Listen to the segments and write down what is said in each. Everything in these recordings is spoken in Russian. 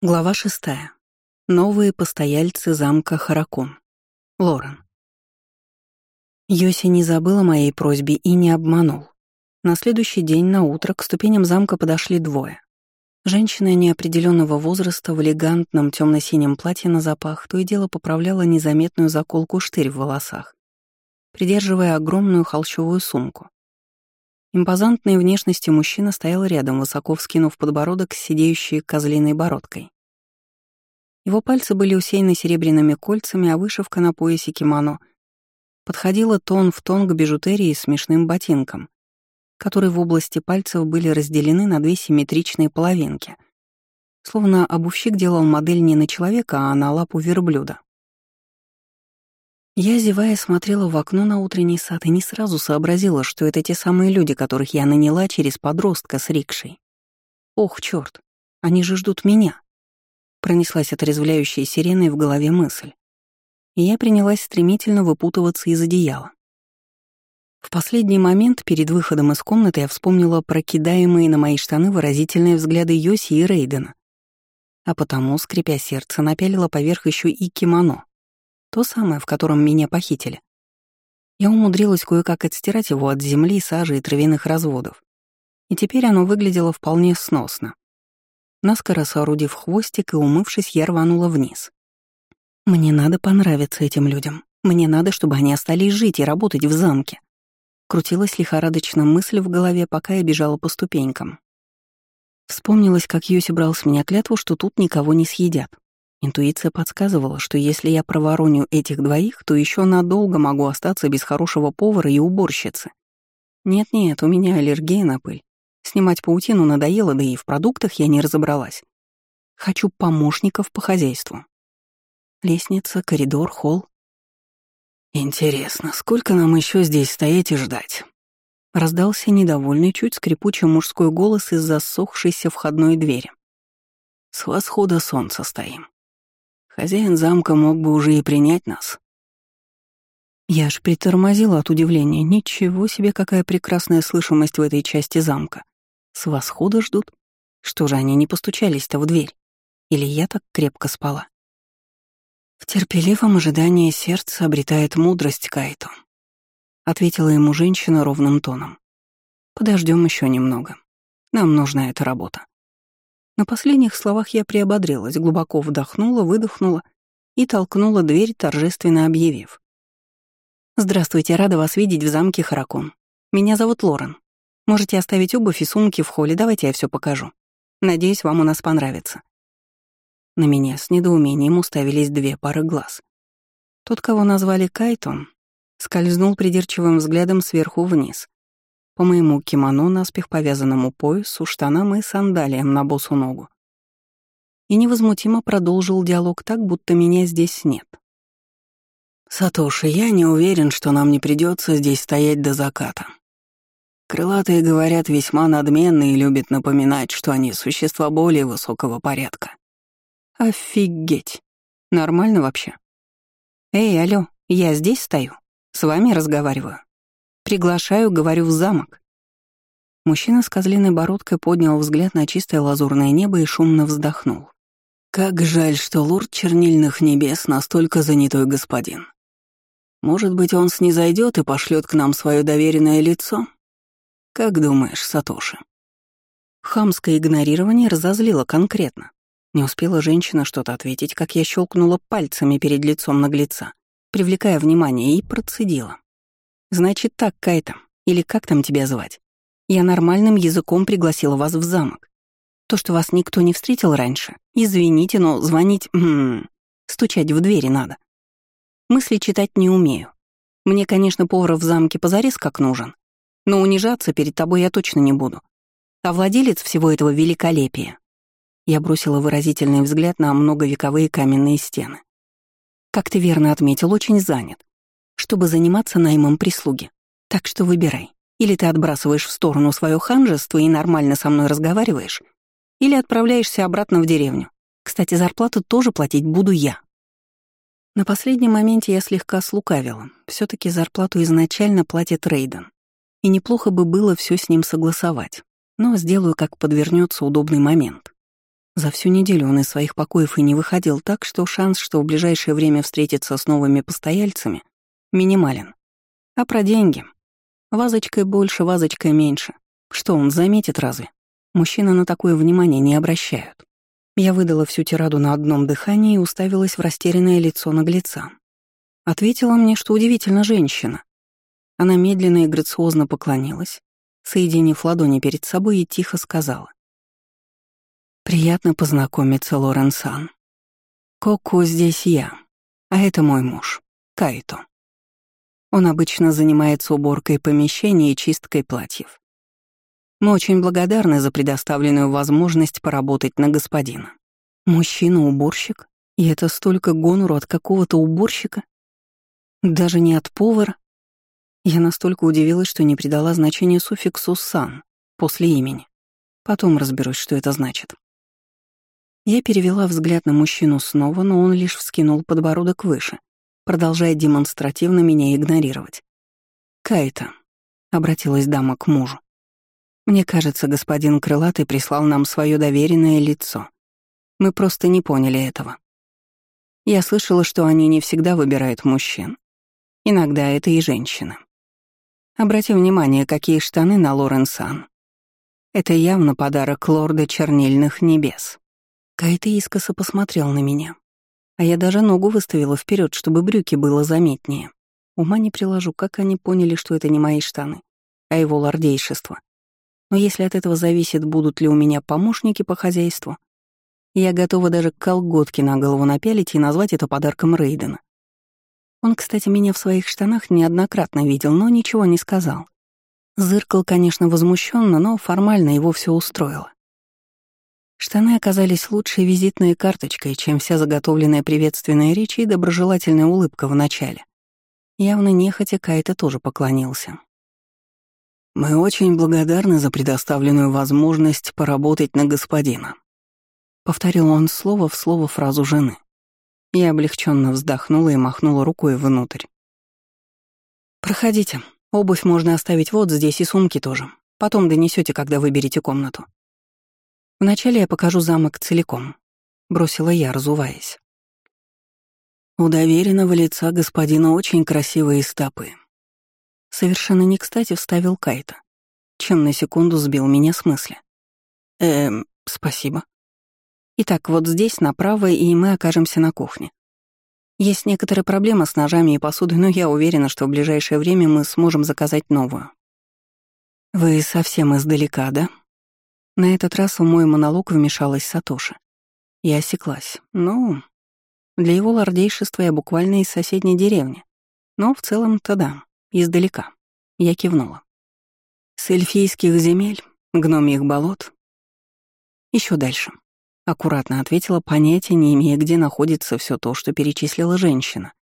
Глава шестая. Новые постояльцы замка Харакун. Лорен. Йоси не забыл о моей просьбе и не обманул. На следующий день на утро к ступеням замка подошли двое. Женщина неопределенного возраста в элегантном темно-синем платье на запах то и дело поправляла незаметную заколку-штырь в волосах, придерживая огромную холщовую сумку. Импозантной внешности мужчина стоял рядом, высоко вскинув подбородок с сидеющей козлиной бородкой. Его пальцы были усеяны серебряными кольцами, а вышивка на поясе кимоно подходила тон в тон к бижутерии с смешным ботинком, которые в области пальцев были разделены на две симметричные половинки. Словно обувщик делал модель не на человека, а на лапу верблюда. Я, зевая, смотрела в окно на утренний сад и не сразу сообразила, что это те самые люди, которых я наняла через подростка с рикшей. Ох, черт, они же ждут меня. Пронеслась отрезвляющая сиреной в голове мысль. И я принялась стремительно выпутываться из одеяла. В последний момент перед выходом из комнаты я вспомнила прокидаемые на мои штаны выразительные взгляды Йоси и Рейдена. А потому, скрипя сердце, напялила поверх еще и кимоно, то самое, в котором меня похитили. Я умудрилась кое-как отстирать его от земли, сажи и травяных разводов. И теперь оно выглядело вполне сносно. Наскоро соорудив хвостик и умывшись, я рванула вниз. Мне надо понравиться этим людям. Мне надо, чтобы они остались жить и работать в замке. Крутилась лихорадочно мысль в голове, пока я бежала по ступенькам. Вспомнилось, как Йоси брал с меня клятву, что тут никого не съедят. Интуиция подсказывала, что если я провороню этих двоих, то еще надолго могу остаться без хорошего повара и уборщицы. Нет-нет, у меня аллергия на пыль. Снимать паутину надоело, да и в продуктах я не разобралась. Хочу помощников по хозяйству. Лестница, коридор, холл. Интересно, сколько нам еще здесь стоять и ждать? Раздался недовольный, чуть скрипучий мужской голос из засохшейся входной двери. С восхода солнца стоим. Хозяин замка мог бы уже и принять нас. Я аж притормозила от удивления. Ничего себе, какая прекрасная слышимость в этой части замка. С восхода ждут? Что же они не постучались-то в дверь? Или я так крепко спала? В терпеливом ожидании сердце обретает мудрость Кайту. Ответила ему женщина ровным тоном. Подождем еще немного. Нам нужна эта работа. На последних словах я приободрилась, глубоко вдохнула, выдохнула и толкнула дверь, торжественно объявив. «Здравствуйте, рада вас видеть в замке Харакон. Меня зовут Лорен. Можете оставить обувь и сумки в холле, давайте я все покажу. Надеюсь, вам у нас понравится». На меня с недоумением уставились две пары глаз. Тот, кого назвали Кайтон, скользнул придирчивым взглядом сверху вниз, по моему кимоно, наспех повязанному поясу, штанам и сандалиям на босу ногу. И невозмутимо продолжил диалог так, будто меня здесь нет. «Сатоши, я не уверен, что нам не придется здесь стоять до заката. Крылатые говорят весьма надменно и любят напоминать, что они существа более высокого порядка. Офигеть. Нормально вообще? Эй, алло, я здесь стою, с вами разговариваю. Приглашаю, говорю, в замок». Мужчина с козлиной бородкой поднял взгляд на чистое лазурное небо и шумно вздохнул. «Как жаль, что лорд чернильных небес настолько занятой господин. Может быть, он снизойдет и пошлет к нам свое доверенное лицо? Как думаешь, Сатоши?» Хамское игнорирование разозлило конкретно. Не успела женщина что-то ответить, как я щелкнула пальцами перед лицом наглеца, привлекая внимание, и процедила. Значит так, Кайта, или как там тебя звать? Я нормальным языком пригласила вас в замок. То, что вас никто не встретил раньше, извините, но звонить... М -м, стучать в двери надо. Мысли читать не умею. Мне, конечно, повар в замке позарез как нужен, но унижаться перед тобой я точно не буду. А владелец всего этого великолепия. Я бросила выразительный взгляд на многовековые каменные стены. Как ты верно отметил, очень занят чтобы заниматься наймом прислуги. Так что выбирай. Или ты отбрасываешь в сторону свое ханжество и нормально со мной разговариваешь, или отправляешься обратно в деревню. Кстати, зарплату тоже платить буду я. На последнем моменте я слегка слукавила. все таки зарплату изначально платит Рейден. И неплохо бы было все с ним согласовать. Но сделаю, как подвернется удобный момент. За всю неделю он из своих покоев и не выходил так, что шанс, что в ближайшее время встретиться с новыми постояльцами, минимален. А про деньги? Вазочкой больше, вазочкой меньше. Что он заметит разве? Мужчины на такое внимание не обращают. Я выдала всю тираду на одном дыхании и уставилась в растерянное лицо наглеца. Ответила мне, что удивительно женщина. Она медленно и грациозно поклонилась, соединив ладони перед собой и тихо сказала. «Приятно познакомиться, Лорен Сан. Коко здесь я, а это мой муж, Кайто. Он обычно занимается уборкой помещений и чисткой платьев. Мы очень благодарны за предоставленную возможность поработать на господина. Мужчина-уборщик? И это столько гонору от какого-то уборщика? Даже не от повара? Я настолько удивилась, что не придала значения суффиксу «сан» после имени. Потом разберусь, что это значит. Я перевела взгляд на мужчину снова, но он лишь вскинул подбородок выше, продолжая демонстративно меня игнорировать. «Кайта», — обратилась дама к мужу. «Мне кажется, господин Крылатый прислал нам свое доверенное лицо. Мы просто не поняли этого. Я слышала, что они не всегда выбирают мужчин. Иногда это и женщины. Обрати внимание, какие штаны на Лорен Сан. Это явно подарок лорда Чернильных Небес. Кайта искоса посмотрел на меня. А я даже ногу выставила вперед, чтобы брюки было заметнее. Ума не приложу, как они поняли, что это не мои штаны, а его лордейшество. Но если от этого зависит, будут ли у меня помощники по хозяйству, я готова даже колготки на голову напялить и назвать это подарком Рейдена. Он, кстати, меня в своих штанах неоднократно видел, но ничего не сказал. Зыркал, конечно, возмущенно, но формально его все устроило. Штаны оказались лучшей визитной карточкой, чем вся заготовленная приветственная речь и доброжелательная улыбка в начале. Явно нехотя Кайта тоже поклонился. «Мы очень благодарны за предоставленную возможность поработать на господина», — повторил он слово в слово фразу жены. Я облегченно вздохнула и махнула рукой внутрь. «Проходите. Обувь можно оставить вот здесь и сумки тоже. Потом донесете, когда выберете комнату. Вначале я покажу замок целиком», — бросила я, разуваясь. У доверенного лица господина очень красивые стопы. Совершенно не кстати вставил Кайта, чем на секунду сбил меня с мысли. Эм, спасибо. Итак, вот здесь направо, и мы окажемся на кухне. Есть некоторые проблемы с ножами и посудой, но я уверена, что в ближайшее время мы сможем заказать новую. Вы совсем издалека, да? На этот раз в мой монолог вмешалась Сатоши. Я осеклась. Ну, для его лордейшества я буквально из соседней деревни. Но в целом-то да, издалека. Я кивнула. С эльфийских земель, гномьих болот. Еще дальше. Аккуратно ответила, понятия не имея, где находится все то, что перечислила женщина.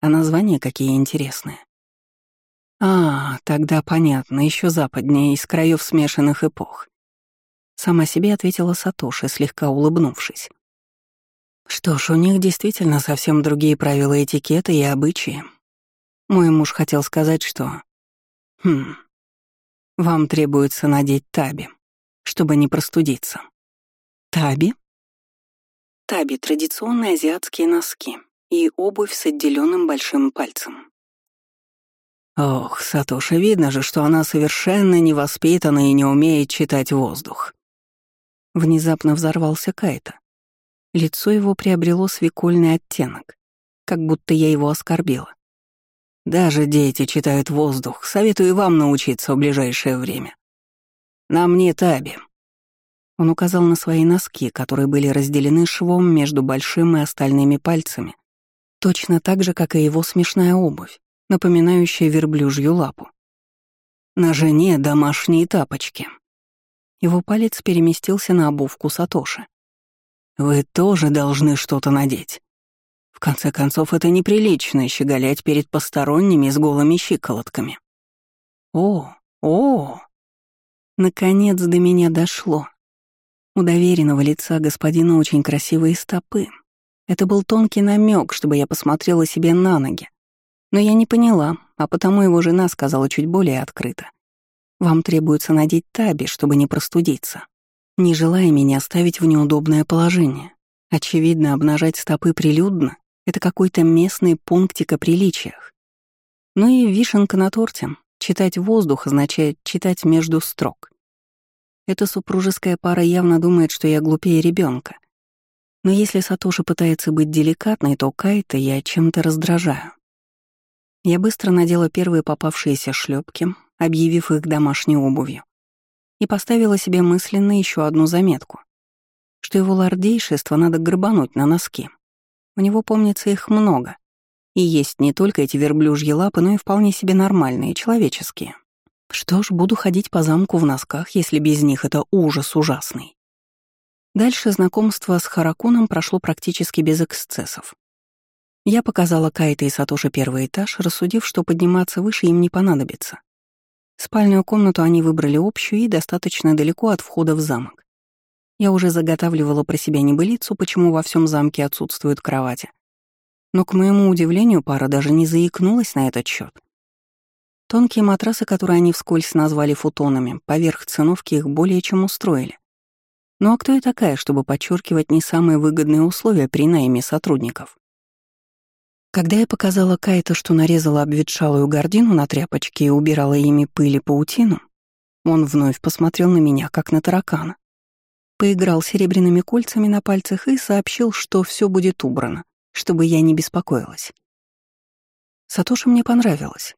А названия какие интересные. А, тогда понятно, еще западнее, из краев смешанных эпох. Сама себе ответила Сатоши, слегка улыбнувшись. Что ж, у них действительно совсем другие правила этикета и обычаи. Мой муж хотел сказать, что... Хм... Вам требуется надеть таби, чтобы не простудиться. Таби? Таби — традиционные азиатские носки и обувь с отделенным большим пальцем. Ох, Сатоша, видно же, что она совершенно невоспитана и не умеет читать воздух. Внезапно взорвался Кайта. Лицо его приобрело свекольный оттенок, как будто я его оскорбила. «Даже дети читают воздух. Советую вам научиться в ближайшее время. На мне таби». Он указал на свои носки, которые были разделены швом между большим и остальными пальцами, точно так же, как и его смешная обувь, напоминающая верблюжью лапу. На жене домашние тапочки. Его палец переместился на обувку Сатоши. «Вы тоже должны что-то надеть. В конце концов, это неприлично щеголять перед посторонними с голыми щиколотками». «О, о!» Наконец до меня дошло. У доверенного лица господина очень красивые стопы. Это был тонкий намек, чтобы я посмотрела себе на ноги. Но я не поняла, а потому его жена сказала чуть более открыто. Вам требуется надеть таби, чтобы не простудиться. не желая меня ставить в неудобное положение. Очевидно, обнажать стопы прилюдно — это какой-то местный пунктик о приличиях. Ну и вишенка на торте. Читать воздух означает читать между строк. Эта супружеская пара явно думает, что я глупее ребенка. Но если Сатоши пытается быть деликатной, то Кайта я чем-то раздражаю. Я быстро надела первые попавшиеся шлепки, объявив их домашней обувью, и поставила себе мысленно еще одну заметку, что его лордейшество надо грабануть на носки. У него, помнится, их много. И есть не только эти верблюжьи лапы, но и вполне себе нормальные, человеческие. Что ж, буду ходить по замку в носках, если без них это ужас ужасный. Дальше знакомство с Харакуном прошло практически без эксцессов. Я показала Кайта и Сатоши первый этаж, рассудив, что подниматься выше им не понадобится. Спальную комнату они выбрали общую и достаточно далеко от входа в замок. Я уже заготавливала про себя небылицу, почему во всем замке отсутствуют кровати. Но, к моему удивлению, пара даже не заикнулась на этот счет. Тонкие матрасы, которые они вскользь назвали футонами, поверх циновки их более чем устроили. Ну а кто я такая, чтобы подчеркивать не самые выгодные условия при найме сотрудников? Когда я показала Кайта, что нарезала обветшалую гордину на тряпочке и убирала ими пыль и паутину, он вновь посмотрел на меня, как на таракана. Поиграл серебряными кольцами на пальцах и сообщил, что все будет убрано, чтобы я не беспокоилась. Сатоши мне понравилось.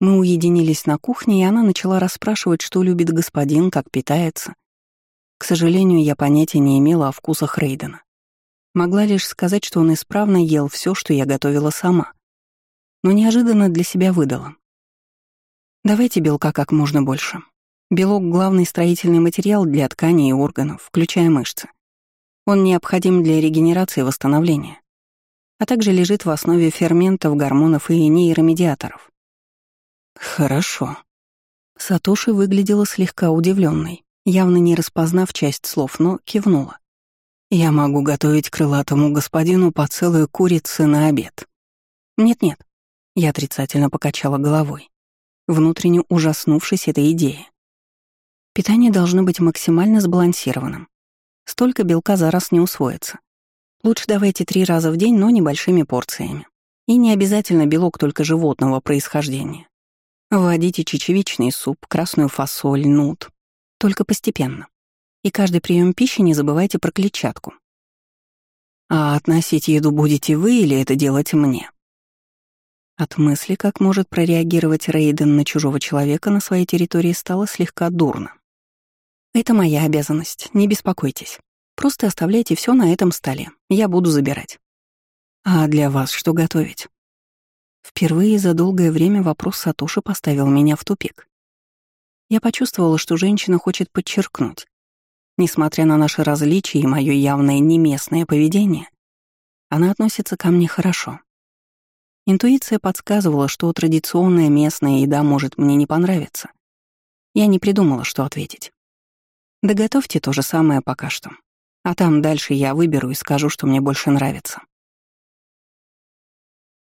Мы уединились на кухне, и она начала расспрашивать, что любит господин, как питается. К сожалению, я понятия не имела о вкусах Рейдена. Могла лишь сказать, что он исправно ел все, что я готовила сама. Но неожиданно для себя выдала. Давайте белка как можно больше. Белок — главный строительный материал для тканей и органов, включая мышцы. Он необходим для регенерации и восстановления, а также лежит в основе ферментов, гормонов и нейромедиаторов. Хорошо. Сатоши выглядела слегка удивленной, явно не распознав часть слов, но кивнула. Я могу готовить крылатому господину по целой курице на обед. Нет-нет, я отрицательно покачала головой, внутренне ужаснувшись этой идее. Питание должно быть максимально сбалансированным. Столько белка за раз не усвоится. Лучше давайте три раза в день, но небольшими порциями. И не обязательно белок только животного происхождения. Вводите чечевичный суп, красную фасоль, нут. Только постепенно. И каждый прием пищи не забывайте про клетчатку. А относить еду будете вы или это делать мне? От мысли, как может прореагировать Рейден на чужого человека на своей территории, стало слегка дурно. Это моя обязанность, не беспокойтесь. Просто оставляйте все на этом столе, я буду забирать. А для вас что готовить? Впервые за долгое время вопрос Сатоши поставил меня в тупик. Я почувствовала, что женщина хочет подчеркнуть. Несмотря на наши различия и мое явное неместное поведение, она относится ко мне хорошо. Интуиция подсказывала, что традиционная местная еда может мне не понравиться. Я не придумала, что ответить. Да готовьте то же самое пока что. А там дальше я выберу и скажу, что мне больше нравится.